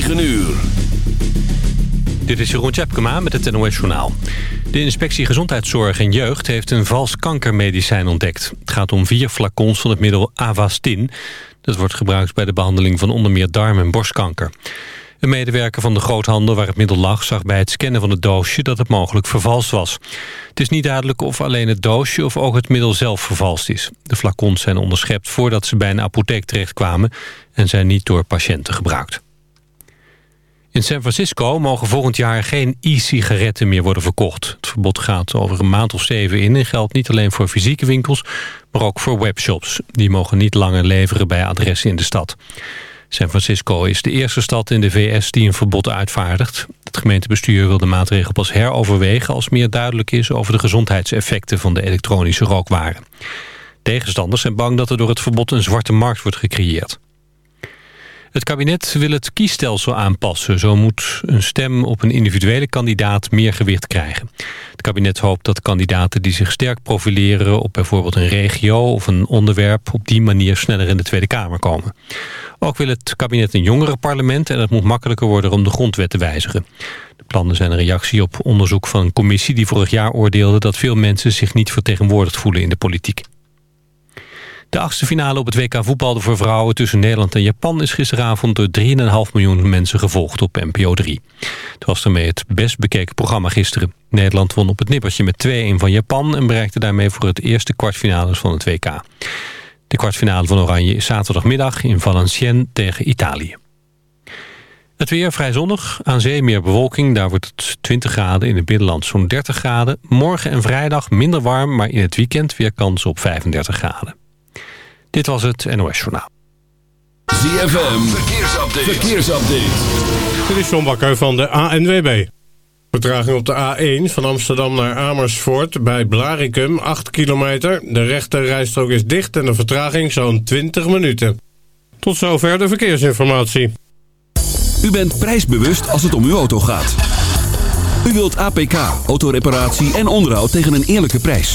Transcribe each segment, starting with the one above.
9 uur. Dit is Jeroen Tjepkema met het NOS Journaal. De inspectie Gezondheidszorg en Jeugd heeft een vals kankermedicijn ontdekt. Het gaat om vier flacons van het middel Avastin. Dat wordt gebruikt bij de behandeling van onder meer darm- en borstkanker. Een medewerker van de groothandel waar het middel lag... zag bij het scannen van het doosje dat het mogelijk vervalst was. Het is niet duidelijk of alleen het doosje of ook het middel zelf vervalst is. De flacons zijn onderschept voordat ze bij een apotheek terechtkwamen... en zijn niet door patiënten gebruikt. In San Francisco mogen volgend jaar geen e-sigaretten meer worden verkocht. Het verbod gaat over een maand of zeven in... en geldt niet alleen voor fysieke winkels, maar ook voor webshops. Die mogen niet langer leveren bij adressen in de stad. San Francisco is de eerste stad in de VS die een verbod uitvaardigt. Het gemeentebestuur wil de maatregel pas heroverwegen... als meer duidelijk is over de gezondheidseffecten van de elektronische rookwaren. Tegenstanders zijn bang dat er door het verbod een zwarte markt wordt gecreëerd. Het kabinet wil het kiesstelsel aanpassen. Zo moet een stem op een individuele kandidaat meer gewicht krijgen. Het kabinet hoopt dat kandidaten die zich sterk profileren... op bijvoorbeeld een regio of een onderwerp... op die manier sneller in de Tweede Kamer komen. Ook wil het kabinet een jongerenparlement... en het moet makkelijker worden om de grondwet te wijzigen. De plannen zijn een reactie op onderzoek van een commissie... die vorig jaar oordeelde dat veel mensen zich niet vertegenwoordigd voelen in de politiek. De achtste finale op het WK voetbal voor vrouwen tussen Nederland en Japan... is gisteravond door 3,5 miljoen mensen gevolgd op NPO 3. Het was daarmee het best bekeken programma gisteren. Nederland won op het nippertje met 2-1 van Japan... en bereikte daarmee voor het eerste kwartfinales van het WK. De kwartfinale van Oranje is zaterdagmiddag in Valenciennes tegen Italië. Het weer vrij zonnig, aan zee meer bewolking. Daar wordt het 20 graden, in het binnenland zo'n 30 graden. Morgen en vrijdag minder warm, maar in het weekend weer kans op 35 graden. Dit was het NOS Journaal. ZFM, verkeersupdate. verkeersupdate. Dit is John Bakker van de ANWB. Vertraging op de A1 van Amsterdam naar Amersfoort bij Blaricum 8 kilometer. De rechte rijstrook is dicht en de vertraging zo'n 20 minuten. Tot zover de verkeersinformatie. U bent prijsbewust als het om uw auto gaat. U wilt APK, autoreparatie en onderhoud tegen een eerlijke prijs.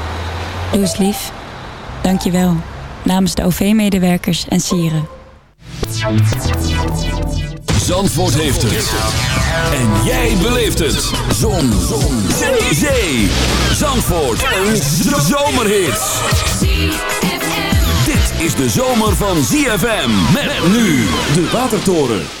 Doe eens lief. Dank je wel. Namens de OV-medewerkers en sieren. Zandvoort heeft het. En jij beleeft het. Zon. Zon. Zee. Zee. Zandvoort. Een zomerhit. Dit is de zomer van ZFM. Met nu de Watertoren.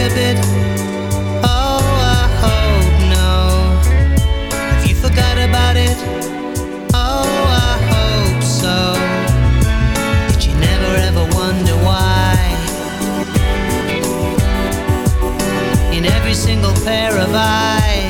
a bit. Oh, I hope. Have you forgot about it? Oh, I hope so. Did you never ever wonder why? In every single pair of eyes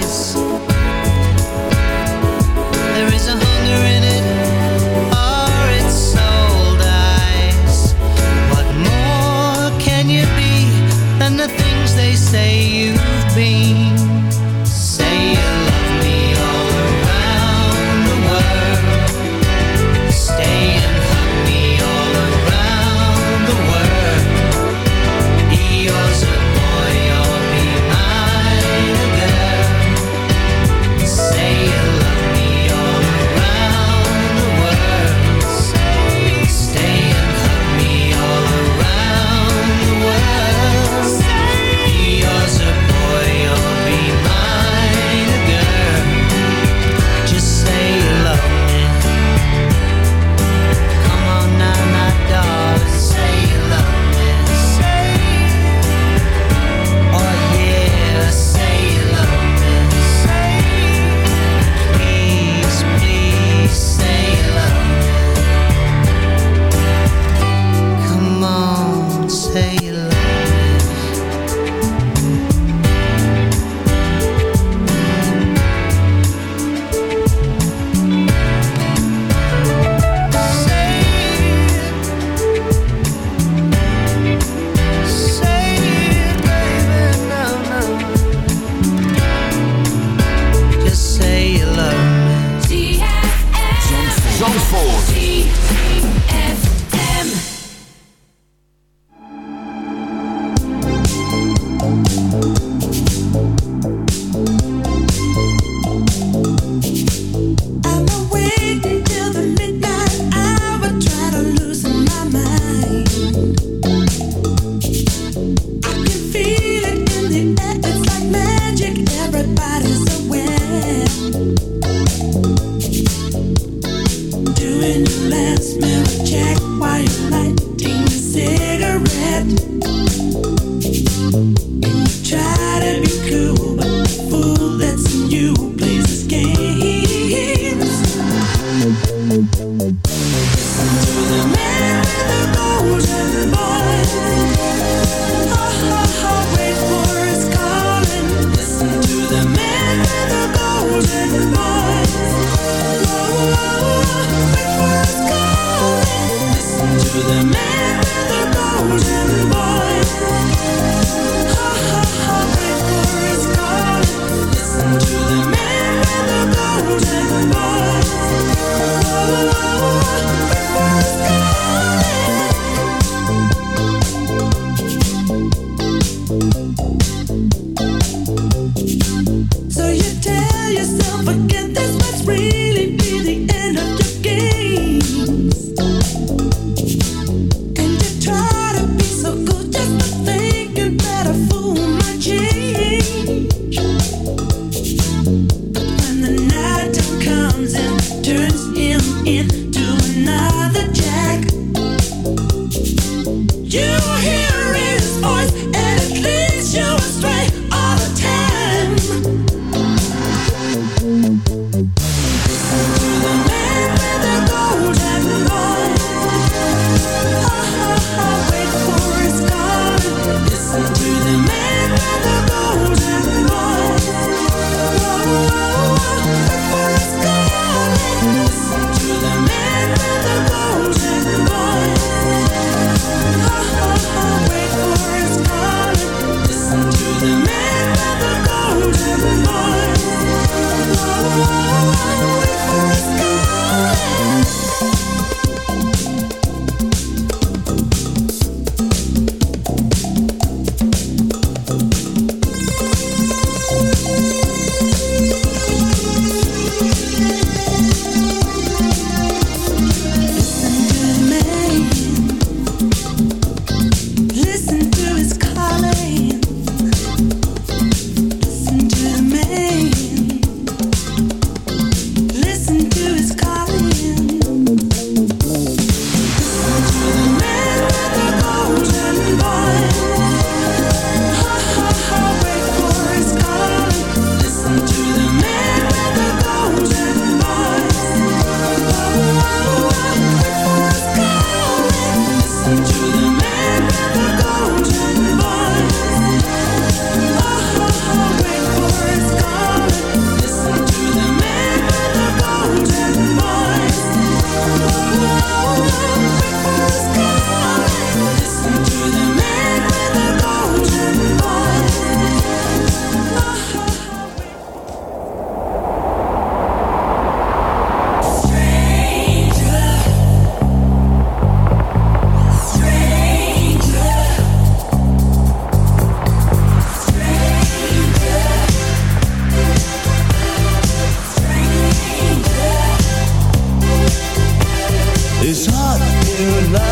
in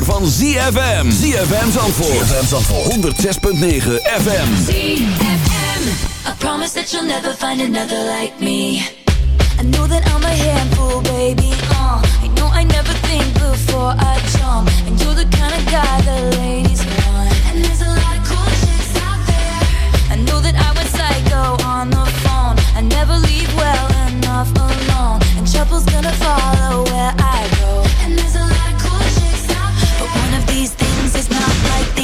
zomer van ZFM. ZFM Zandvoort. ZFM Zandvoort. 106.9 FM. ZFM. I promise that you'll never find another like me. I know that I'm a handful, baby. Uh, I know I never think before I jump. And you're the kind of guy the ladies want. And there's a lot of cool chicks out there. I know that I went psycho on the phone. I never leave well enough alone. And trouble's gonna follow where I go. And there's a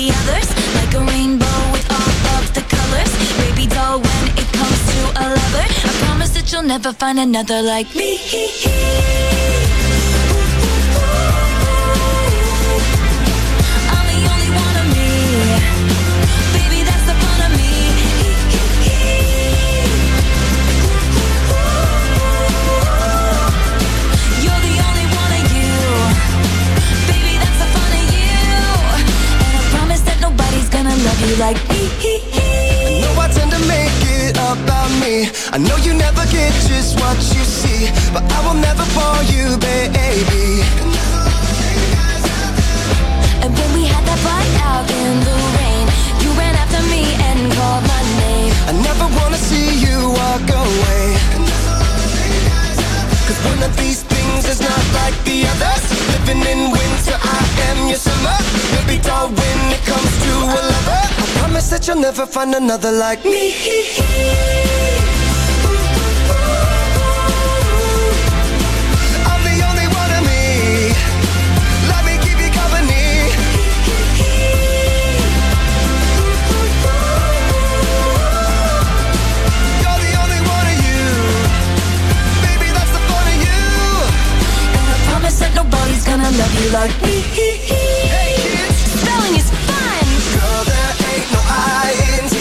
the others. Like a rainbow with all of the colors. Baby doll, when it comes to a lover, I promise that you'll never find another like me. gonna love you like me. I know I tend to make it about me. I know you never get just what you see, but I will never fall you, baby. And when we had that fight out in the rain, you ran after me and called my name. I never wanna see you walk away. Cause one of these things is not like the others. Living in winter, I am your summer. Baby doll, when it comes to a lover, I promise that you'll never find another like me. promise that nobody's gonna love you like me. Hey kids, Spelling is fun, girl, there ain't no I in T.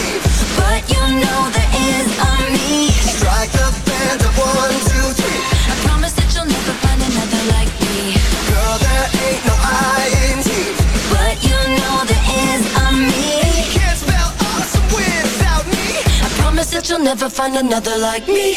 but you know there is a me. Strike the band of one, two, three. I promise that you'll never find another like me. Girl, there ain't no I in T. But you know there is a me. You Can't spell awesome without me. I promise that you'll never find another like me.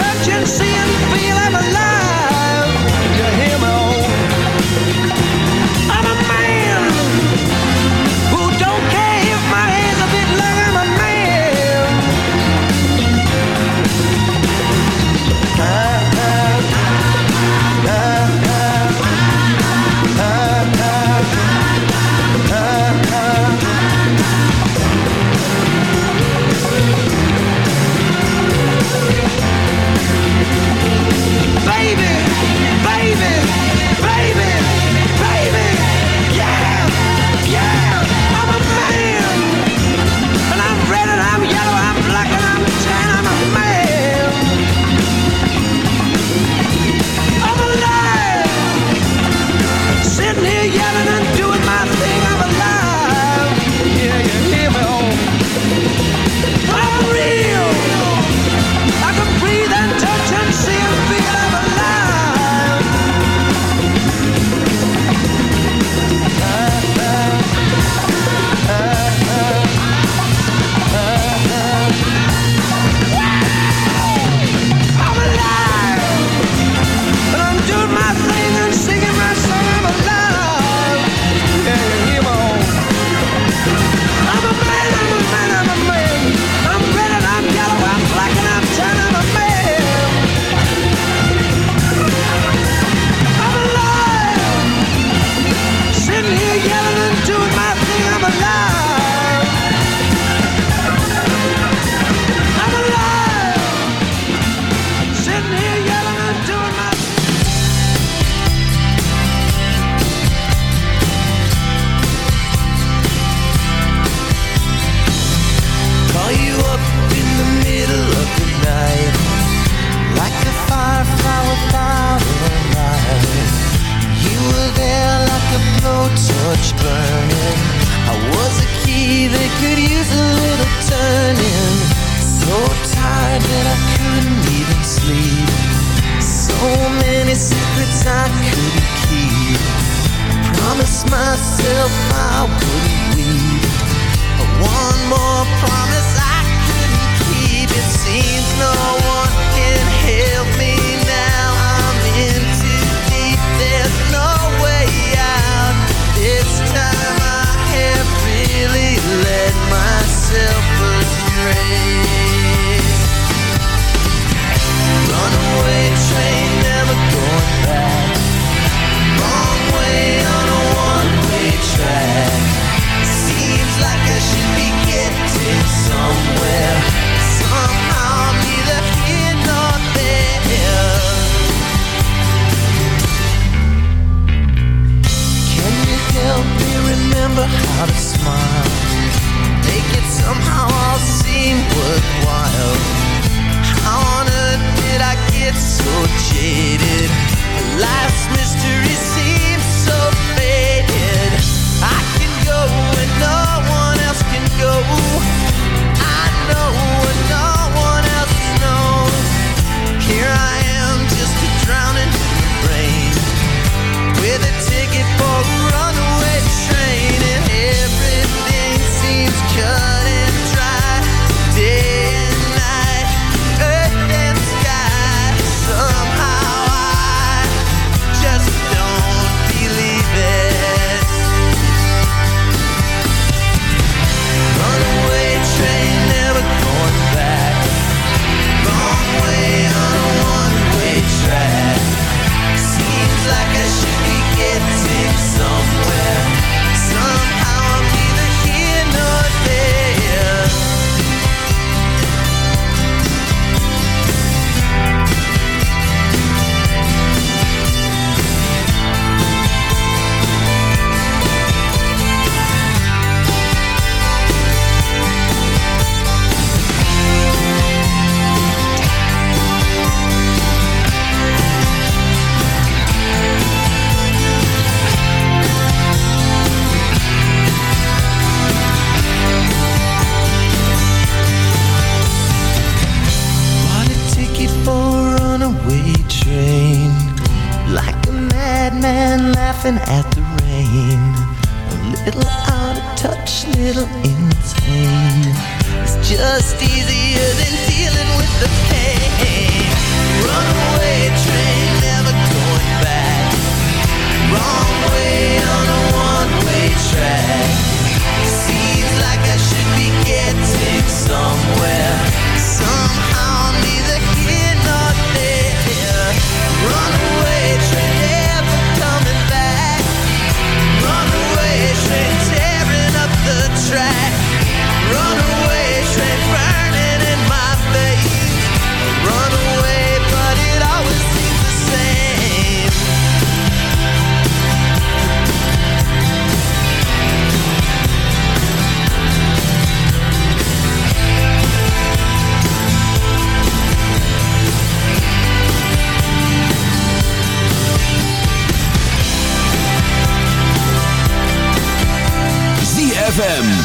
touch and see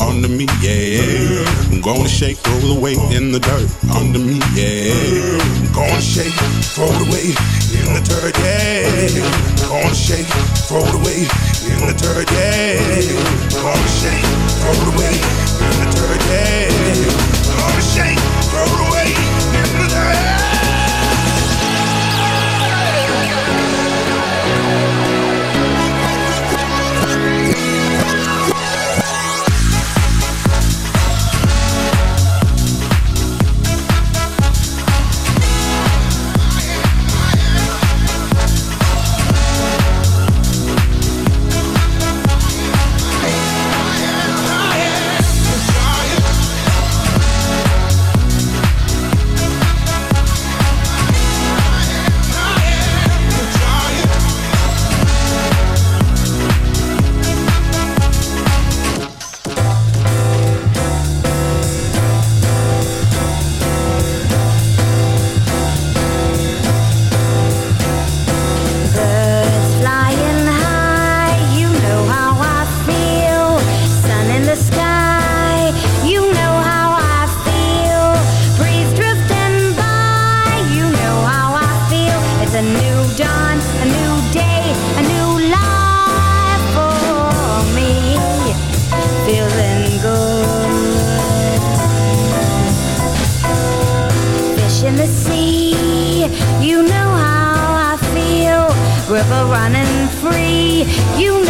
under me, yeah. I'm gonna shake, throw roll away in the dirt under me, yeah. I'm gonna shake, throw roll away in the dirt, yeah. I'm gonna shake, throw roll away in the dirt, yeah. I'm gonna shake, throw roll away in the dirt, yeah. I'm gonna shake. You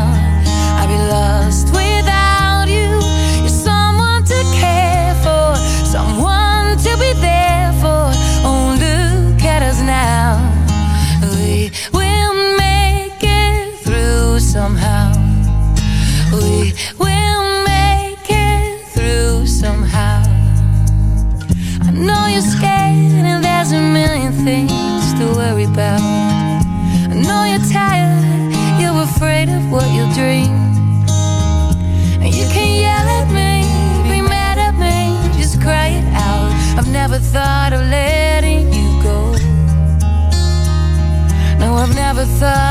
passar.